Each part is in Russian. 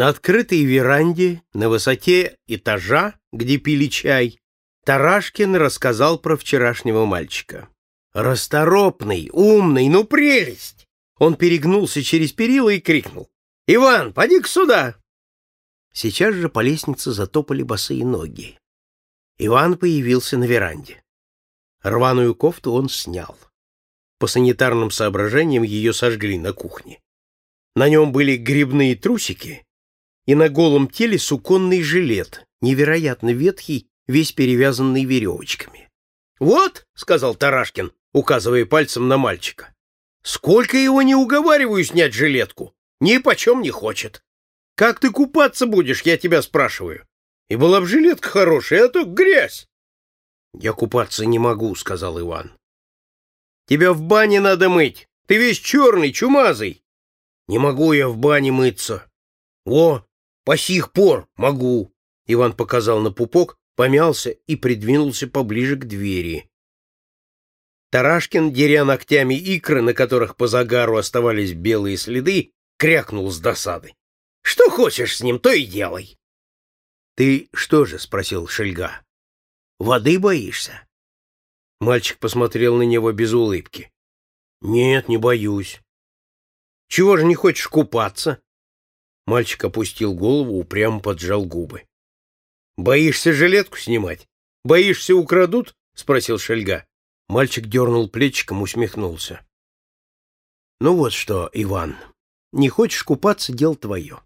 На открытой веранде, на высоте этажа, где пили чай, Тарашкин рассказал про вчерашнего мальчика. Расторопный, умный, ну прелесть! Он перегнулся через перила и крикнул. «Иван, поди-ка сюда!» Сейчас же по лестнице затопали босые ноги. Иван появился на веранде. Рваную кофту он снял. По санитарным соображениям ее сожгли на кухне. На нем были грибные трусики и на голом теле суконный жилет, невероятно ветхий, весь перевязанный веревочками. «Вот», — сказал Тарашкин, указывая пальцем на мальчика, — «сколько его не уговариваю снять жилетку, ни почем не хочет. Как ты купаться будешь, я тебя спрашиваю? И была бы жилетка хорошая, а то грязь». «Я купаться не могу», — сказал Иван. «Тебя в бане надо мыть, ты весь черный, чумазый». «Не могу я в бане мыться». «О, по сих пор могу!» Иван показал на пупок, помялся и придвинулся поближе к двери. Тарашкин, деря ногтями икры, на которых по загару оставались белые следы, крякнул с досады. — Что хочешь с ним, то и делай. — Ты что же? — спросил Шельга. — Воды боишься? Мальчик посмотрел на него без улыбки. — Нет, не боюсь. — Чего же не хочешь купаться? Мальчик опустил голову, упрямо поджал губы. «Боишься жилетку снимать? Боишься, украдут?» — спросил Шельга. Мальчик дернул плечиком, усмехнулся. «Ну вот что, Иван, не хочешь купаться — дело твое.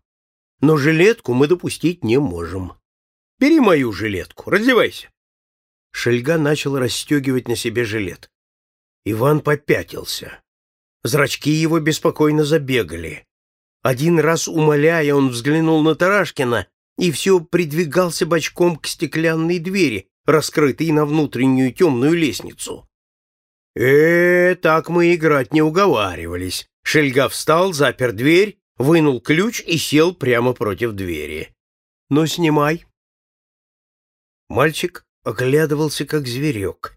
Но жилетку мы допустить не можем. Бери мою жилетку, раздевайся». Шельга начал расстегивать на себе жилет. Иван попятился. Зрачки его беспокойно забегали. Один раз умоляя, он взглянул на Тарашкина и все придвигался бочком к стеклянной двери, раскрытой на внутреннюю темную лестницу. э, так мы играть не уговаривались. Шельга встал, запер дверь, вынул ключ и сел прямо против двери. «Ну, снимай». Мальчик оглядывался, как зверек.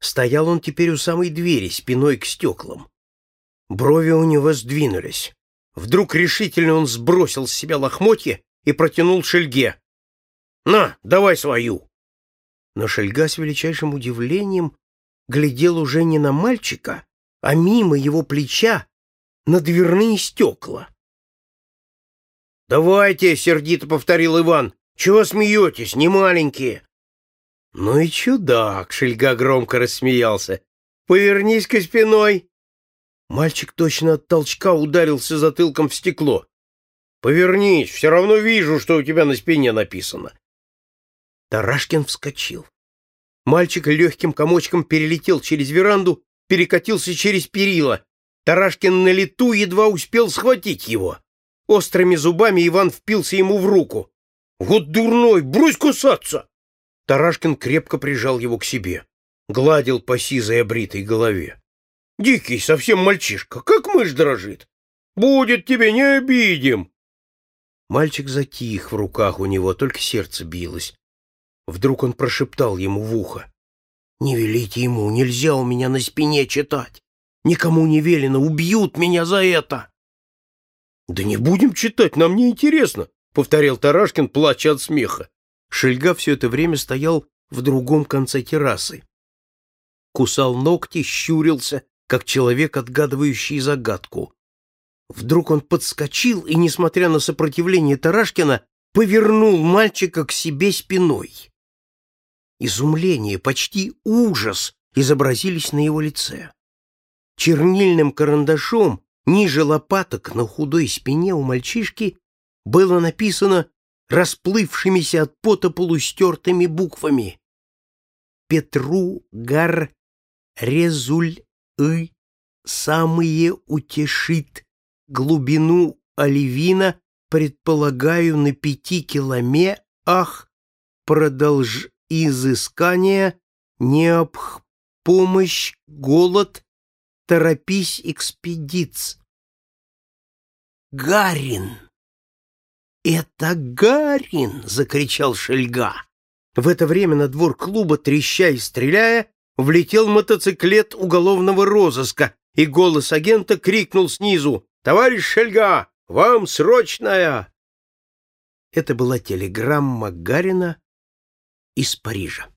Стоял он теперь у самой двери, спиной к стеклам. Брови у него сдвинулись. Вдруг решительно он сбросил с себя лохмотья и протянул Шельге. «На, давай свою!» Но Шельга с величайшим удивлением глядел уже не на мальчика, а мимо его плеча на дверные стекла. «Давайте!» — сердито повторил Иван. «Чего смеетесь, не маленькие?» «Ну и чудак!» — Шельга громко рассмеялся. «Повернись-ка спиной!» Мальчик точно от толчка ударился затылком в стекло. «Повернись, все равно вижу, что у тебя на спине написано». Тарашкин вскочил. Мальчик легким комочком перелетел через веранду, перекатился через перила. Тарашкин на лету едва успел схватить его. Острыми зубами Иван впился ему в руку. «Вот дурной, брось кусаться!» Тарашкин крепко прижал его к себе, гладил по сизой обритой голове. Дикий совсем мальчишка, как мышь дрожит. Будет тебе, не обидим. Мальчик затих в руках у него, только сердце билось. Вдруг он прошептал ему в ухо. «Не велите ему, нельзя у меня на спине читать. Никому не велено, убьют меня за это!» «Да не будем читать, нам не интересно», — повторил Тарашкин, плача от смеха. Шельга все это время стоял в другом конце террасы. Кусал ногти, щурился, как человек, отгадывающий загадку. Вдруг он подскочил и, несмотря на сопротивление Тарашкина, повернул мальчика к себе спиной. Изумление, почти ужас изобразились на его лице. Чернильным карандашом ниже лопаток на худой спине у мальчишки было написано расплывшимися от пота полустертыми буквами «Петру Гар Резуль и самые утешит глубину оливина, предполагаю, на пяти киломе, ах, продолж изыскания, необх помощь, голод, торопись экспедиц. Гарин! Это Гарин! закричал Шельга. В это время на двор клуба, треща и стреляя, влетел мотоциклет уголовного розыска, и голос агента крикнул снизу «Товарищ Шельга, вам срочная!» Это была телеграмма Гарина из Парижа.